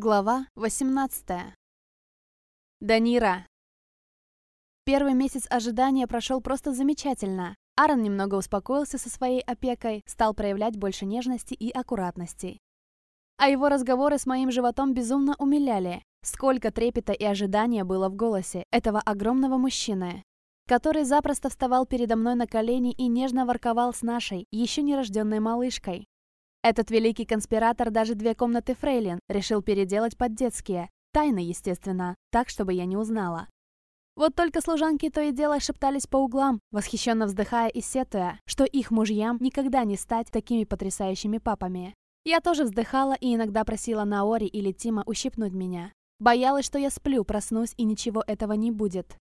Глава 18. Данира. Первый месяц ожидания прошел просто замечательно. Аарон немного успокоился со своей опекой, стал проявлять больше нежности и аккуратности. А его разговоры с моим животом безумно умиляли. Сколько трепета и ожидания было в голосе этого огромного мужчины, который запросто вставал передо мной на колени и нежно ворковал с нашей, еще нерожденной малышкой. Этот великий конспиратор даже две комнаты фрейлин решил переделать под детские. Тайны, естественно, так, чтобы я не узнала. Вот только служанки то и дело шептались по углам, восхищенно вздыхая и сетуя, что их мужьям никогда не стать такими потрясающими папами. Я тоже вздыхала и иногда просила Наори или Тима ущипнуть меня. Боялась, что я сплю, проснусь и ничего этого не будет.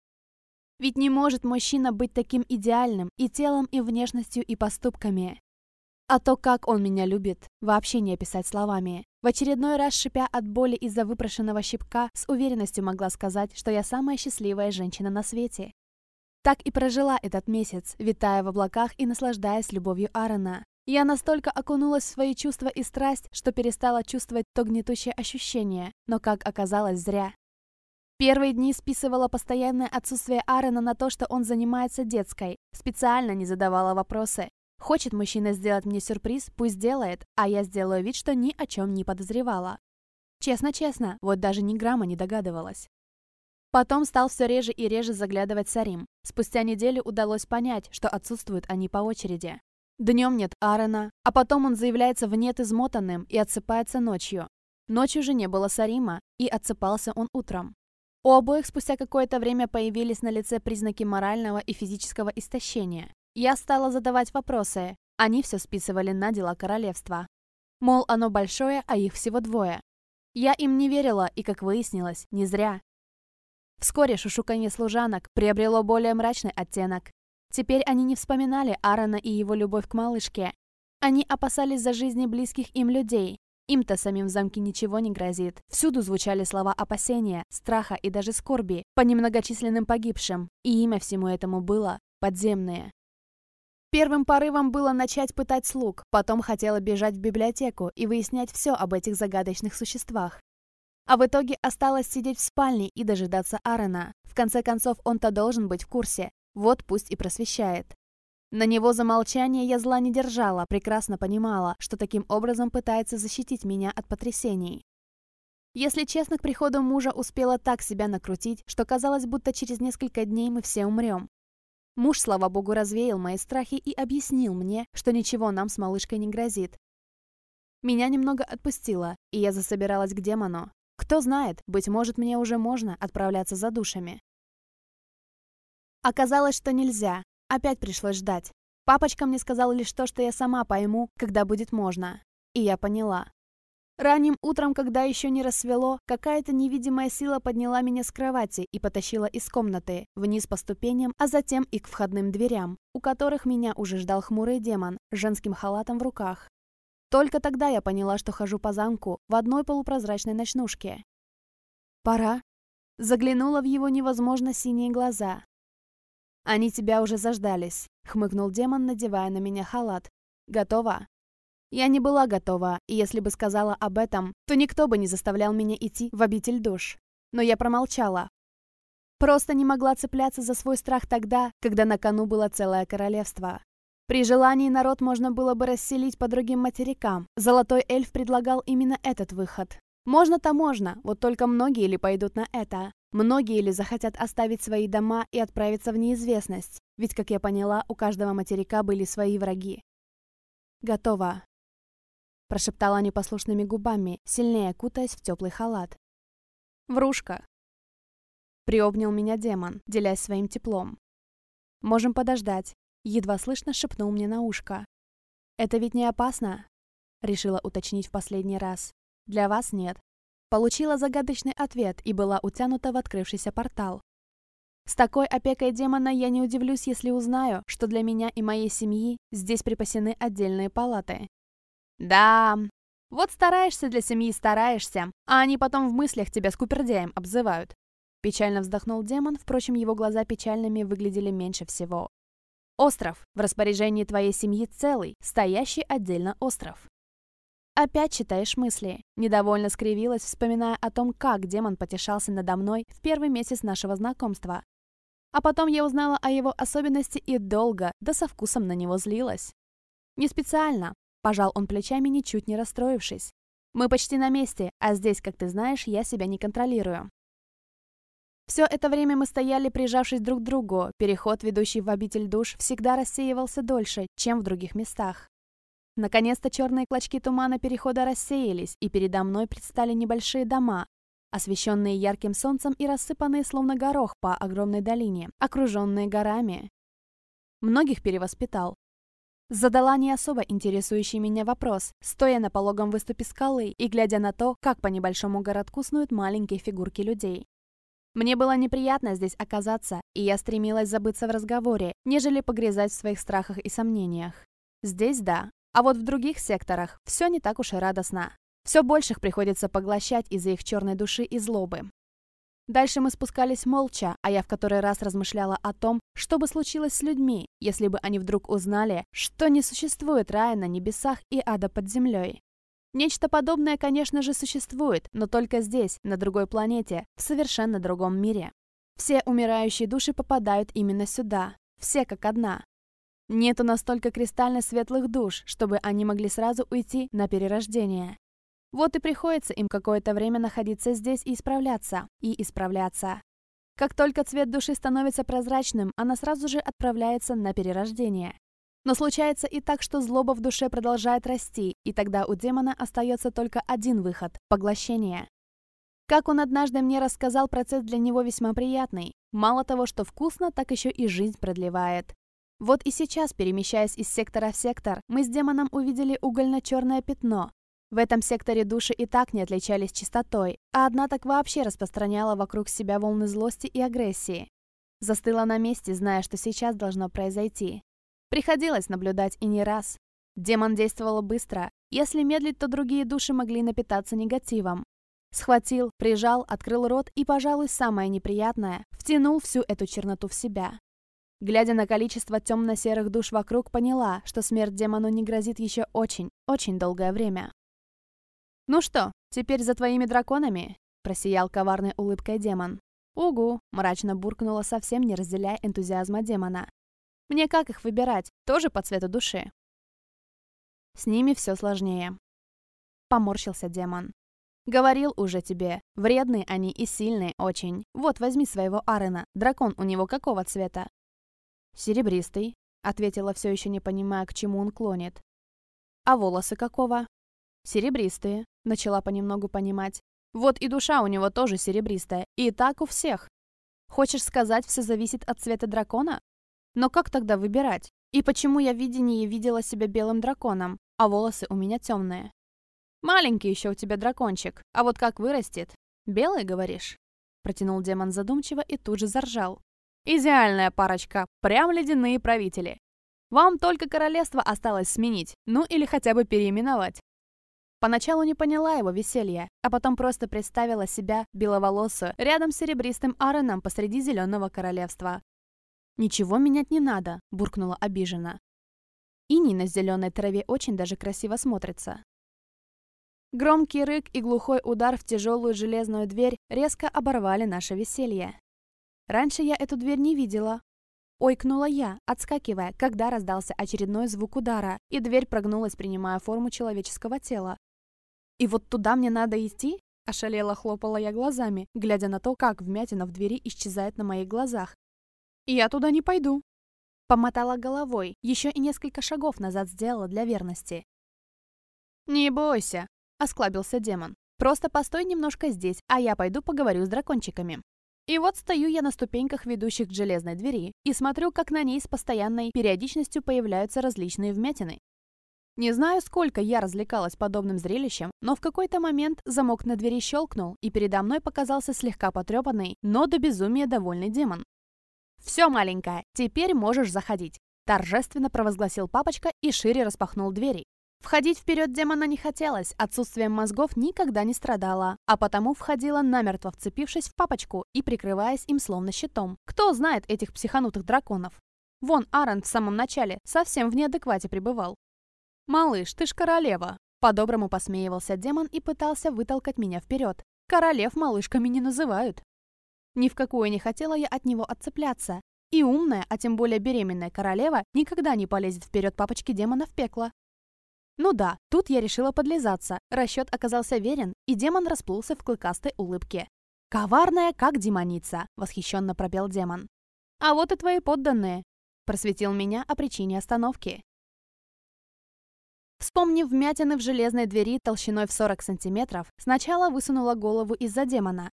Ведь не может мужчина быть таким идеальным и телом, и внешностью, и поступками. А то, как он меня любит, вообще не описать словами. В очередной раз, шипя от боли из-за выпрошенного щипка, с уверенностью могла сказать, что я самая счастливая женщина на свете. Так и прожила этот месяц, витая в облаках и наслаждаясь любовью Аарона. Я настолько окунулась в свои чувства и страсть, что перестала чувствовать то гнетущее ощущение, но, как оказалось, зря. Первые дни списывала постоянное отсутствие Аарона на то, что он занимается детской, специально не задавала вопросы, Хочет мужчина сделать мне сюрприз, пусть делает, а я сделаю вид, что ни о чем не подозревала. Честно-честно, вот даже ни грамма не догадывалась. Потом стал все реже и реже заглядывать Сарим. Спустя неделю удалось понять, что отсутствуют они по очереди. Днем нет Аарона, а потом он заявляется в нет измотанным и отсыпается ночью. Ночью же не было Сарима, и отсыпался он утром. У обоих спустя какое-то время появились на лице признаки морального и физического истощения. Я стала задавать вопросы. Они все списывали на дела королевства. Мол, оно большое, а их всего двое. Я им не верила, и, как выяснилось, не зря. Вскоре шушуканье служанок приобрело более мрачный оттенок. Теперь они не вспоминали Аарона и его любовь к малышке. Они опасались за жизни близких им людей. Им-то самим в замке ничего не грозит. Всюду звучали слова опасения, страха и даже скорби по немногочисленным погибшим. И имя всему этому было «подземные». Первым порывом было начать пытать слуг, потом хотела бежать в библиотеку и выяснять все об этих загадочных существах. А в итоге осталось сидеть в спальне и дожидаться Аарона. В конце концов, он-то должен быть в курсе. Вот пусть и просвещает. На него за молчание я зла не держала, прекрасно понимала, что таким образом пытается защитить меня от потрясений. Если честно, к приходу мужа успела так себя накрутить, что казалось, будто через несколько дней мы все умрем. Муж, слава богу, развеял мои страхи и объяснил мне, что ничего нам с малышкой не грозит. Меня немного отпустило, и я засобиралась к демону. Кто знает, быть может, мне уже можно отправляться за душами. Оказалось, что нельзя. Опять пришлось ждать. Папочка мне сказал лишь то, что я сама пойму, когда будет можно. И я поняла. Ранним утром, когда еще не рассвело, какая-то невидимая сила подняла меня с кровати и потащила из комнаты, вниз по ступеням, а затем и к входным дверям, у которых меня уже ждал хмурый демон с женским халатом в руках. Только тогда я поняла, что хожу по замку в одной полупрозрачной ночнушке. «Пора?» Заглянула в его невозможно синие глаза. «Они тебя уже заждались», — хмыкнул демон, надевая на меня халат. «Готова?» Я не была готова, и если бы сказала об этом, то никто бы не заставлял меня идти в обитель душ. Но я промолчала. Просто не могла цепляться за свой страх тогда, когда на кону было целое королевство. При желании народ можно было бы расселить по другим материкам. Золотой эльф предлагал именно этот выход. Можно-то можно, вот только многие ли пойдут на это? Многие ли захотят оставить свои дома и отправиться в неизвестность? Ведь, как я поняла, у каждого материка были свои враги. Готово прошептала непослушными губами, сильнее кутаясь в теплый халат. «Врушка!» Приобнял меня демон, делясь своим теплом. «Можем подождать», — едва слышно шепнул мне на ушко. «Это ведь не опасно?» — решила уточнить в последний раз. «Для вас нет». Получила загадочный ответ и была утянута в открывшийся портал. С такой опекой демона я не удивлюсь, если узнаю, что для меня и моей семьи здесь припасены отдельные палаты. Да, вот стараешься для семьи, стараешься, а они потом в мыслях тебя скупердяем обзывают. Печально вздохнул демон, впрочем, его глаза печальными выглядели меньше всего. Остров. В распоряжении твоей семьи целый, стоящий отдельно остров. «Опять читаешь мысли?» Недовольно скривилась, вспоминая о том, как демон потешался надо мной в первый месяц нашего знакомства. А потом я узнала о его особенности и долго, да со вкусом на него злилась. «Не специально», — пожал он плечами, ничуть не расстроившись. «Мы почти на месте, а здесь, как ты знаешь, я себя не контролирую». Все это время мы стояли, прижавшись друг к другу. Переход, ведущий в обитель душ, всегда рассеивался дольше, чем в других местах. Наконец-то черные клочки тумана перехода рассеялись, и передо мной предстали небольшие дома, освещенные ярким солнцем и рассыпанные словно горох по огромной долине, окруженные горами. Многих перевоспитал. Задала не особо интересующий меня вопрос, стоя на пологом выступе скалы и глядя на то, как по небольшому городку снуют маленькие фигурки людей. Мне было неприятно здесь оказаться, и я стремилась забыться в разговоре, нежели погрязать в своих страхах и сомнениях. Здесь да, а вот в других секторах все не так уж и радостно. Все больших приходится поглощать из-за их черной души и злобы. Дальше мы спускались молча, а я в который раз размышляла о том, что бы случилось с людьми, если бы они вдруг узнали, что не существует рая на небесах и ада под землей. Нечто подобное, конечно же, существует, но только здесь, на другой планете, в совершенно другом мире. Все умирающие души попадают именно сюда, все как одна. Нету настолько кристально светлых душ, чтобы они могли сразу уйти на перерождение. Вот и приходится им какое-то время находиться здесь и исправляться, и исправляться. Как только цвет души становится прозрачным, она сразу же отправляется на перерождение. Но случается и так, что злоба в душе продолжает расти, и тогда у демона остается только один выход – поглощение. Как он однажды мне рассказал, процесс для него весьма приятный. Мало того, что вкусно, так еще и жизнь продлевает. Вот и сейчас, перемещаясь из сектора в сектор, мы с демоном увидели угольно-черное пятно. В этом секторе души и так не отличались чистотой, а одна так вообще распространяла вокруг себя волны злости и агрессии. Застыла на месте, зная, что сейчас должно произойти. Приходилось наблюдать и не раз. Демон действовал быстро. Если медлить, то другие души могли напитаться негативом. Схватил, прижал, открыл рот и, пожалуй, самое неприятное, втянул всю эту черноту в себя. Глядя на количество темно-серых душ вокруг, поняла, что смерть демону не грозит еще очень, очень долгое время. «Ну что, теперь за твоими драконами?» – просиял коварной улыбкой демон. «Угу!» – мрачно буркнула, совсем не разделяя энтузиазма демона. «Мне как их выбирать? Тоже по цвету души?» «С ними все сложнее», – поморщился демон. «Говорил уже тебе, вредные они и сильные очень. Вот, возьми своего Арена, дракон у него какого цвета?» «Серебристый», — ответила все еще не понимая, к чему он клонит. «А волосы какого?» «Серебристые», — начала понемногу понимать. «Вот и душа у него тоже серебристая, и так у всех. Хочешь сказать, все зависит от цвета дракона? Но как тогда выбирать? И почему я в видении видела себя белым драконом, а волосы у меня темные? Маленький еще у тебя дракончик, а вот как вырастет? Белый, говоришь?» Протянул демон задумчиво и тут же заржал. Идеальная парочка, прям ледяные правители. Вам только королевство осталось сменить, ну или хотя бы переименовать. Поначалу не поняла его веселья, а потом просто представила себя, беловолосую, рядом с серебристым Ареном посреди зеленого королевства. «Ничего менять не надо», — буркнула обиженно. Иней на зеленой траве очень даже красиво смотрится. Громкий рык и глухой удар в тяжелую железную дверь резко оборвали наше веселье. Раньше я эту дверь не видела. Ойкнула я, отскакивая, когда раздался очередной звук удара, и дверь прогнулась, принимая форму человеческого тела. «И вот туда мне надо идти?» Ошалела хлопала я глазами, глядя на то, как вмятина в двери исчезает на моих глазах. «Я туда не пойду». Помотала головой, еще и несколько шагов назад сделала для верности. «Не бойся», — осклабился демон. «Просто постой немножко здесь, а я пойду поговорю с дракончиками». И вот стою я на ступеньках, ведущих к железной двери, и смотрю, как на ней с постоянной периодичностью появляются различные вмятины. Не знаю, сколько я развлекалась подобным зрелищем, но в какой-то момент замок на двери щелкнул, и передо мной показался слегка потрепанный, но до безумия довольный демон. «Все, маленькая, теперь можешь заходить», торжественно провозгласил папочка и шире распахнул двери. Входить вперед демона не хотелось, отсутствием мозгов никогда не страдала, а потому входила намертво вцепившись в папочку и прикрываясь им словно щитом. Кто знает этих психанутых драконов? Вон Аарон в самом начале совсем в неадеквате пребывал. «Малыш, ты ж королева!» По-доброму посмеивался демон и пытался вытолкать меня вперед. Королев малышками не называют. Ни в какую не хотела я от него отцепляться. И умная, а тем более беременная королева никогда не полезет вперед папочки демона в пекло. Ну да, тут я решила подлизаться. Расчет оказался верен, и демон расплылся в клыкастой улыбке. «Коварная, как демоница!» — восхищенно пропел демон. «А вот и твои подданные!» — просветил меня о причине остановки. Вспомнив вмятины в железной двери толщиной в 40 сантиметров, сначала высунула голову из-за демона,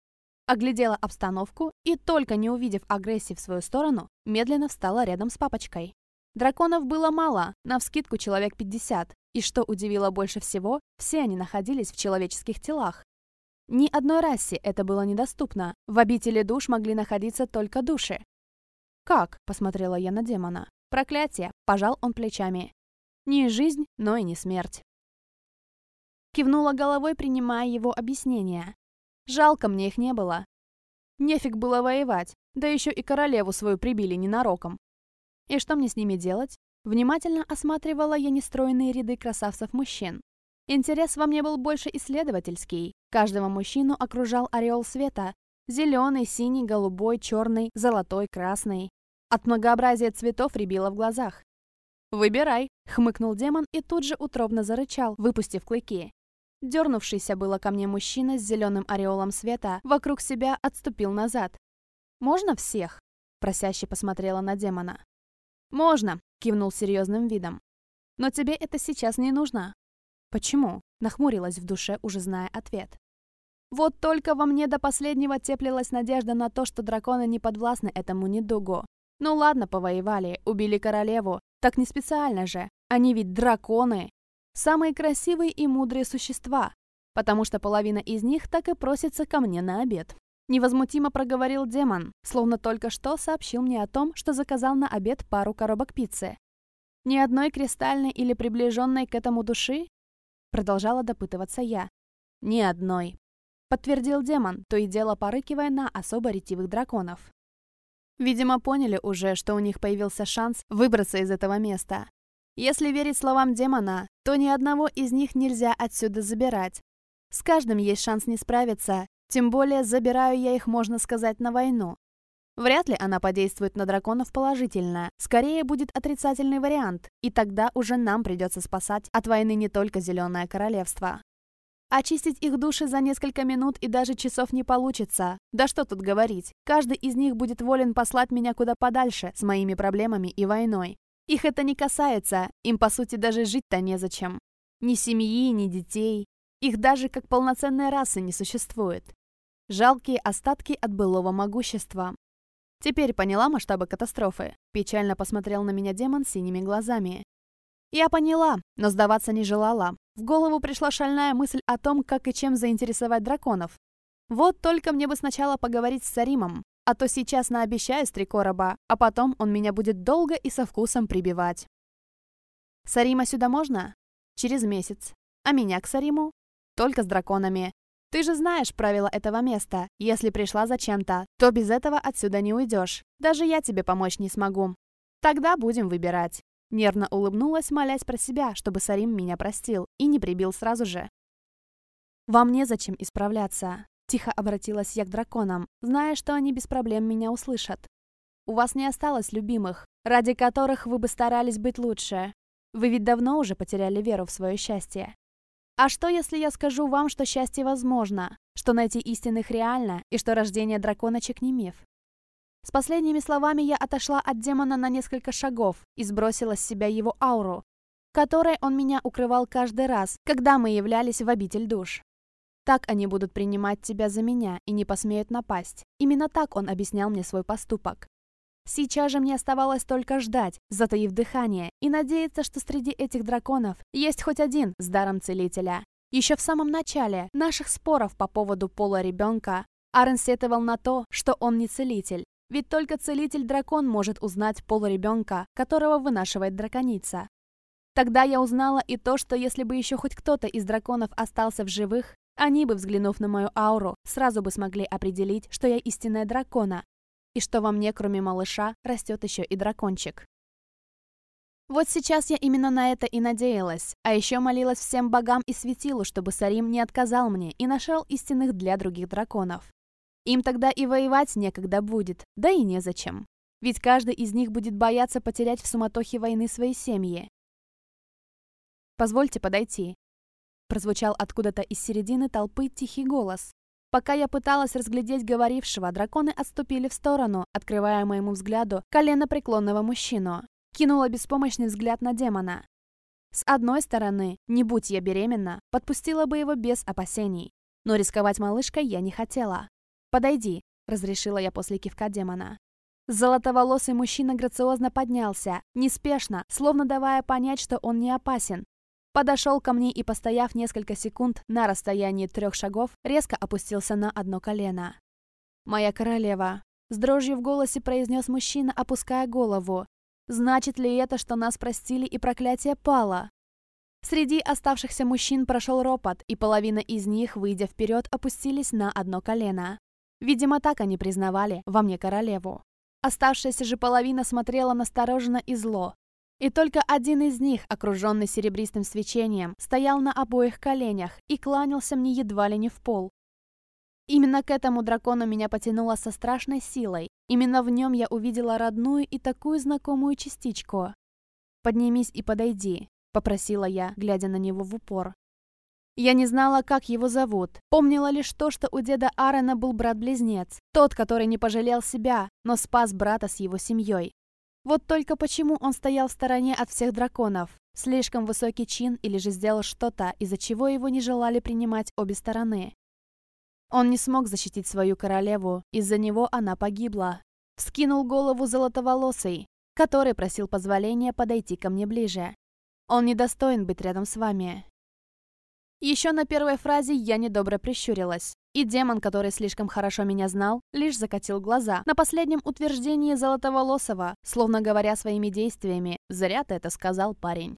оглядела обстановку и, только не увидев агрессии в свою сторону, медленно встала рядом с папочкой. Драконов было мало, навскидку человек 50, и что удивило больше всего, все они находились в человеческих телах. Ни одной расе это было недоступно, в обители душ могли находиться только души. «Как?» — посмотрела я на демона. «Проклятие!» — пожал он плечами. Не жизнь, но и не смерть. Кивнула головой, принимая его объяснение. Жалко мне их не было. Нефиг было воевать, да еще и королеву свою прибили ненароком. И что мне с ними делать? Внимательно осматривала я нестроенные ряды красавцев-мужчин. Интерес во мне был больше исследовательский. Каждого мужчину окружал ореол света. Зеленый, синий, голубой, черный, золотой, красный. От многообразия цветов рябило в глазах. «Выбирай», — хмыкнул демон и тут же утробно зарычал, выпустив клыки. Дернувшийся было ко мне мужчина с зеленым ореолом света вокруг себя отступил назад. «Можно всех?» — просяще посмотрела на демона. «Можно», — кивнул серьезным видом. «Но тебе это сейчас не нужно». «Почему?» — нахмурилась в душе, уже зная ответ. Вот только во мне до последнего теплилась надежда на то, что драконы не подвластны этому недугу. Ну ладно, повоевали, убили королеву, так не специально же. Они ведь драконы. Самые красивые и мудрые существа. Потому что половина из них так и просится ко мне на обед. Невозмутимо проговорил демон, словно только что сообщил мне о том, что заказал на обед пару коробок пиццы. «Ни одной кристальной или приближенной к этому души?» Продолжала допытываться я. «Ни одной», — подтвердил демон, то и дело порыкивая на особо ретивых драконов. Видимо, поняли уже, что у них появился шанс выбраться из этого места. Если верить словам демона, то ни одного из них нельзя отсюда забирать. С каждым есть шанс не справиться, тем более забираю я их, можно сказать, на войну. Вряд ли она подействует на драконов положительно. Скорее будет отрицательный вариант, и тогда уже нам придется спасать от войны не только Зеленое Королевство. Очистить их души за несколько минут и даже часов не получится. Да что тут говорить, каждый из них будет волен послать меня куда подальше с моими проблемами и войной. Их это не касается, им по сути даже жить-то незачем. Ни семьи, ни детей. Их даже как полноценной расы не существует. Жалкие остатки от былого могущества. Теперь поняла масштабы катастрофы. Печально посмотрел на меня демон синими глазами. Я поняла, но сдаваться не желала. В голову пришла шальная мысль о том, как и чем заинтересовать драконов. Вот только мне бы сначала поговорить с Саримом, а то сейчас наобещаю короба, а потом он меня будет долго и со вкусом прибивать. Сарима сюда можно? Через месяц. А меня к Сариму? Только с драконами. Ты же знаешь правила этого места. Если пришла зачем-то, то без этого отсюда не уйдешь. Даже я тебе помочь не смогу. Тогда будем выбирать. Нервно улыбнулась, молясь про себя, чтобы Сарим меня простил и не прибил сразу же. «Вам незачем исправляться», — тихо обратилась я к драконам, зная, что они без проблем меня услышат. «У вас не осталось любимых, ради которых вы бы старались быть лучше. Вы ведь давно уже потеряли веру в свое счастье. А что, если я скажу вам, что счастье возможно, что найти истинных реально и что рождение драконочек не миф? С последними словами я отошла от демона на несколько шагов и сбросила с себя его ауру, которой он меня укрывал каждый раз, когда мы являлись в обитель душ. Так они будут принимать тебя за меня и не посмеют напасть. Именно так он объяснял мне свой поступок. Сейчас же мне оставалось только ждать, затаив дыхание, и надеяться, что среди этих драконов есть хоть один с даром целителя. Еще в самом начале наших споров по поводу пола ребенка Арен сетовал на то, что он не целитель, ведь только целитель-дракон может узнать пол ребенка, которого вынашивает драконица. Тогда я узнала и то, что если бы еще хоть кто-то из драконов остался в живых, они бы, взглянув на мою ауру, сразу бы смогли определить, что я истинная дракона, и что во мне, кроме малыша, растет еще и дракончик. Вот сейчас я именно на это и надеялась, а еще молилась всем богам и светилу, чтобы Сарим не отказал мне и нашел истинных для других драконов. Им тогда и воевать некогда будет, да и незачем. Ведь каждый из них будет бояться потерять в суматохе войны свои семьи. «Позвольте подойти», — прозвучал откуда-то из середины толпы тихий голос. Пока я пыталась разглядеть говорившего, драконы отступили в сторону, открывая моему взгляду колено преклонного мужчину. Кинула беспомощный взгляд на демона. С одной стороны, не будь я беременна, подпустила бы его без опасений. Но рисковать малышкой я не хотела. «Подойди», — разрешила я после кивка демона. Золотоволосый мужчина грациозно поднялся, неспешно, словно давая понять, что он не опасен. Подошел ко мне и, постояв несколько секунд на расстоянии трех шагов, резко опустился на одно колено. «Моя королева», — с дрожью в голосе произнес мужчина, опуская голову. «Значит ли это, что нас простили и проклятие пало?» Среди оставшихся мужчин прошел ропот, и половина из них, выйдя вперед, опустились на одно колено. Видимо, так они признавали во мне королеву. Оставшаяся же половина смотрела настороженно и зло. И только один из них, окруженный серебристым свечением, стоял на обоих коленях и кланялся мне едва ли не в пол. Именно к этому дракону меня потянуло со страшной силой. Именно в нем я увидела родную и такую знакомую частичку. «Поднимись и подойди», — попросила я, глядя на него в упор. Я не знала, как его зовут. Помнила лишь то, что у деда Аарона был брат-близнец. Тот, который не пожалел себя, но спас брата с его семьей. Вот только почему он стоял в стороне от всех драконов? Слишком высокий чин или же сделал что-то, из-за чего его не желали принимать обе стороны? Он не смог защитить свою королеву, из-за него она погибла. Вскинул голову золотоволосый, который просил позволения подойти ко мне ближе. Он недостоин быть рядом с вами. Еще на первой фразе я недобро прищурилась. И демон, который слишком хорошо меня знал, лишь закатил глаза. На последнем утверждении Золотоволосого, словно говоря своими действиями, «Зря ты это сказал, парень».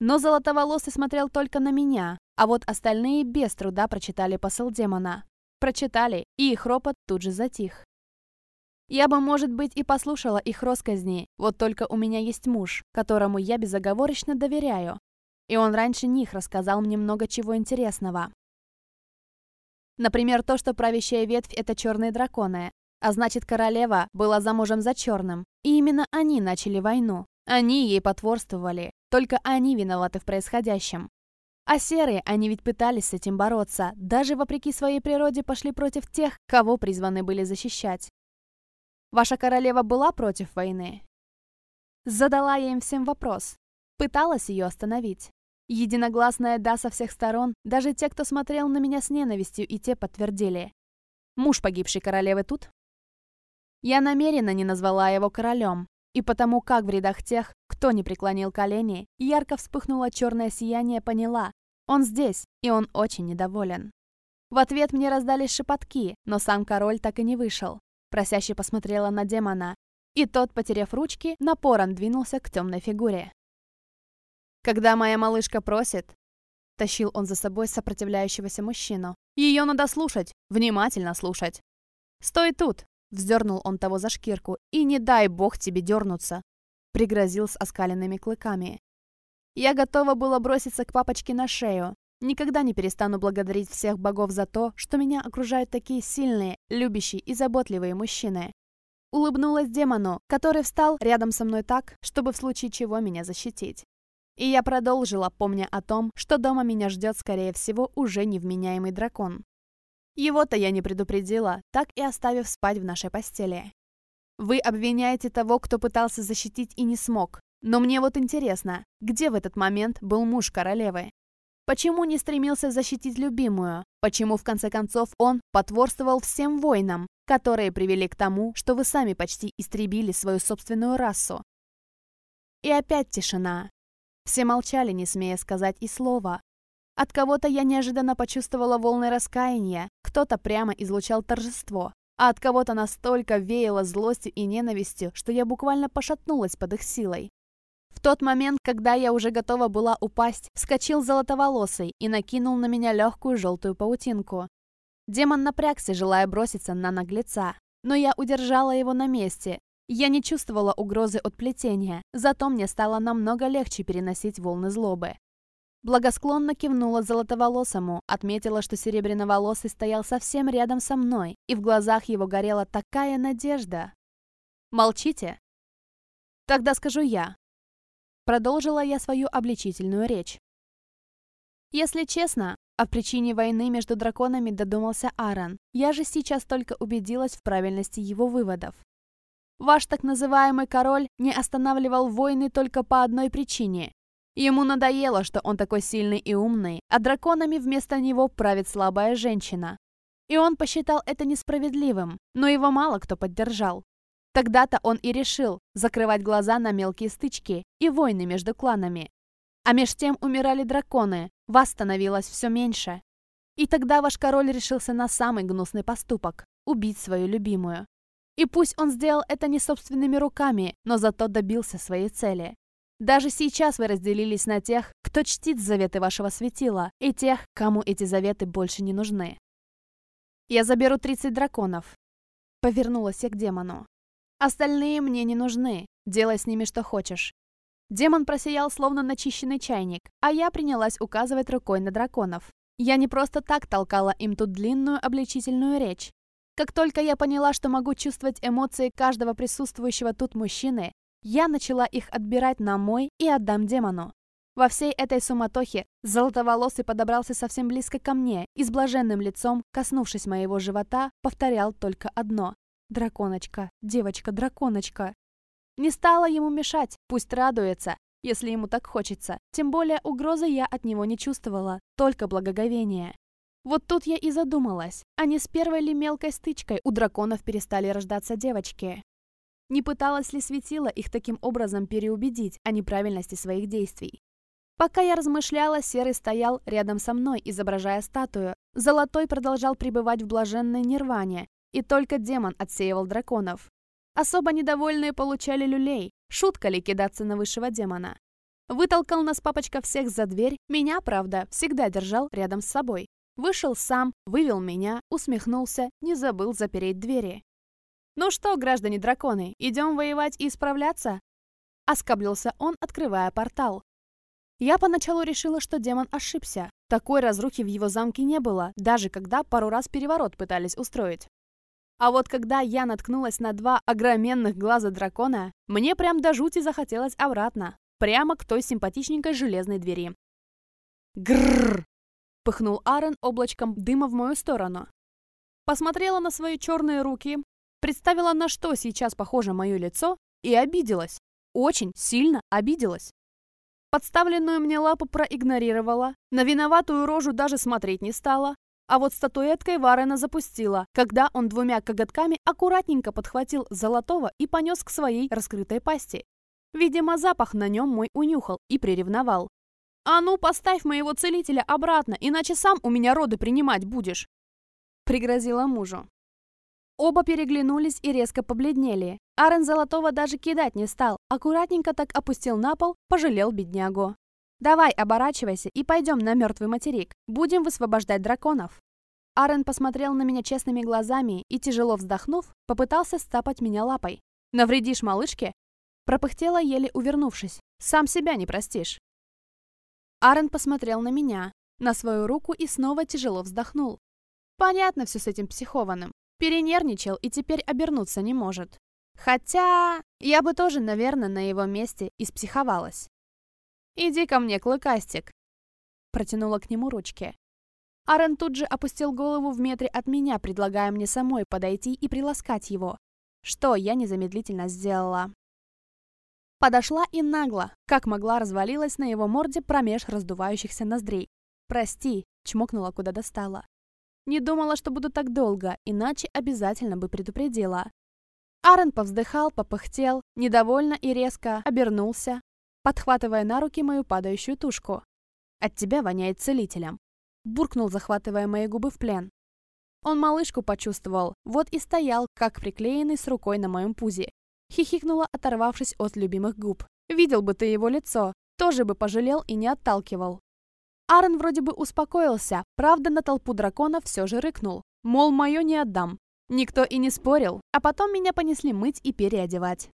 Но Золотоволосый смотрел только на меня, а вот остальные без труда прочитали посыл демона. Прочитали, и их ропот тут же затих. Я бы, может быть, и послушала их росказни, вот только у меня есть муж, которому я безоговорочно доверяю, и он раньше них рассказал мне много чего интересного. Например, то, что правящая ветвь — это черные драконы, а значит, королева была замужем за черным, и именно они начали войну. Они ей потворствовали, только они виноваты в происходящем. А серые, они ведь пытались с этим бороться, даже вопреки своей природе пошли против тех, кого призваны были защищать. Ваша королева была против войны? Задала я им всем вопрос. Пыталась ее остановить. Единогласное «да» со всех сторон, даже те, кто смотрел на меня с ненавистью, и те подтвердили. Муж погибшей королевы тут? Я намеренно не назвала его королем, и потому как в рядах тех, кто не преклонил колени, ярко вспыхнуло черное сияние, поняла. Он здесь, и он очень недоволен. В ответ мне раздались шепотки, но сам король так и не вышел. Просяще посмотрела на демона, и тот, потеряв ручки, напором двинулся к темной фигуре. Когда моя малышка просит, тащил он за собой сопротивляющегося мужчину. Ее надо слушать, внимательно слушать. Стой тут, вздернул он того за шкирку, и не дай бог тебе дернуться, пригрозил с оскаленными клыками. Я готова была броситься к папочке на шею. Никогда не перестану благодарить всех богов за то, что меня окружают такие сильные, любящие и заботливые мужчины. Улыбнулась демону, который встал рядом со мной так, чтобы в случае чего меня защитить. И я продолжила, помня о том, что дома меня ждет, скорее всего, уже невменяемый дракон. Его-то я не предупредила, так и оставив спать в нашей постели. Вы обвиняете того, кто пытался защитить и не смог. Но мне вот интересно, где в этот момент был муж королевы? Почему не стремился защитить любимую? Почему, в конце концов, он потворствовал всем воинам, которые привели к тому, что вы сами почти истребили свою собственную расу? И опять тишина. Все молчали, не смея сказать и слова. От кого-то я неожиданно почувствовала волны раскаяния, кто-то прямо излучал торжество, а от кого-то настолько веяло злостью и ненавистью, что я буквально пошатнулась под их силой. В тот момент, когда я уже готова была упасть, вскочил золотоволосый и накинул на меня легкую желтую паутинку. Демон напрягся, желая броситься на наглеца, но я удержала его на месте, Я не чувствовала угрозы от плетения, зато мне стало намного легче переносить волны злобы. Благосклонно кивнула золотоволосому, отметила, что серебряноволосый стоял совсем рядом со мной, и в глазах его горела такая надежда. «Молчите?» «Тогда скажу я». Продолжила я свою обличительную речь. Если честно, о причине войны между драконами додумался Аарон. Я же сейчас только убедилась в правильности его выводов. Ваш так называемый король не останавливал войны только по одной причине. Ему надоело, что он такой сильный и умный, а драконами вместо него правит слабая женщина. И он посчитал это несправедливым, но его мало кто поддержал. Тогда-то он и решил закрывать глаза на мелкие стычки и войны между кланами. А меж тем умирали драконы, вас становилось все меньше. И тогда ваш король решился на самый гнусный поступок – убить свою любимую. И пусть он сделал это не собственными руками, но зато добился своей цели. Даже сейчас вы разделились на тех, кто чтит заветы вашего светила, и тех, кому эти заветы больше не нужны. Я заберу 30 драконов. Повернулась я к демону. Остальные мне не нужны. Делай с ними что хочешь. Демон просиял, словно начищенный чайник, а я принялась указывать рукой на драконов. Я не просто так толкала им тут длинную обличительную речь. Как только я поняла, что могу чувствовать эмоции каждого присутствующего тут мужчины, я начала их отбирать на мой и отдам демону. Во всей этой суматохе золотоволосый подобрался совсем близко ко мне и с блаженным лицом, коснувшись моего живота, повторял только одно. «Драконочка, девочка-драконочка». Не стала ему мешать, пусть радуется, если ему так хочется. Тем более угрозы я от него не чувствовала, только благоговение. Вот тут я и задумалась, а не с первой ли мелкой стычкой у драконов перестали рождаться девочки? Не пыталась ли светила их таким образом переубедить о неправильности своих действий? Пока я размышляла, Серый стоял рядом со мной, изображая статую. Золотой продолжал пребывать в блаженной нирване, и только демон отсеивал драконов. Особо недовольные получали люлей. Шутка ли кидаться на высшего демона? Вытолкал нас папочка всех за дверь, меня, правда, всегда держал рядом с собой. Вышел сам, вывел меня, усмехнулся, не забыл запереть двери. «Ну что, граждане-драконы, идем воевать и исправляться?» Оскоблился он, открывая портал. Я поначалу решила, что демон ошибся. Такой разрухи в его замке не было, даже когда пару раз переворот пытались устроить. А вот когда я наткнулась на два огроменных глаза дракона, мне прям до жути захотелось обратно, прямо к той симпатичненькой железной двери. Грррр! Пыхнул Аарон облачком дыма в мою сторону. Посмотрела на свои черные руки, Представила, на что сейчас похоже мое лицо, и обиделась. Очень сильно обиделась. Подставленную мне лапу проигнорировала, на виноватую рожу даже смотреть не стала, а вот статуэткой Варена запустила, когда он двумя коготками аккуратненько подхватил золотого и понес к своей раскрытой пасти. Видимо, запах на нем мой унюхал и приревновал. «А ну, поставь моего целителя обратно, иначе сам у меня роды принимать будешь!» Пригрозила мужу. Оба переглянулись и резко побледнели. Арен Золотого даже кидать не стал, аккуратненько так опустил на пол, пожалел беднягу. «Давай, оборачивайся и пойдем на мертвый материк. Будем высвобождать драконов». Арен посмотрел на меня честными глазами и, тяжело вздохнув, попытался стапать меня лапой. «Навредишь малышке?» Пропыхтела, еле увернувшись. «Сам себя не простишь». Арен посмотрел на меня, на свою руку и снова тяжело вздохнул. Понятно все с этим психованным. Перенервничал и теперь обернуться не может. Хотя я бы тоже, наверное, на его месте испсиховалась. «Иди ко мне, клыкастик!» Протянула к нему ручки. Арен тут же опустил голову в метре от меня, предлагая мне самой подойти и приласкать его. Что я незамедлительно сделала. Подошла и нагло, как могла, развалилась на его морде промеж раздувающихся ноздрей. «Прости», — чмокнула, куда достала. Не думала, что буду так долго, иначе обязательно бы предупредила. Аарон повздыхал, попыхтел, недовольно и резко обернулся, подхватывая на руки мою падающую тушку. «От тебя воняет целителем», — буркнул, захватывая мои губы в плен. Он малышку почувствовал, вот и стоял, как приклеенный с рукой на моем пузе. Хихикнула, оторвавшись от любимых губ. «Видел бы ты его лицо, тоже бы пожалел и не отталкивал». Аарон вроде бы успокоился, правда на толпу драконов все же рыкнул. Мол, мое не отдам. Никто и не спорил, а потом меня понесли мыть и переодевать.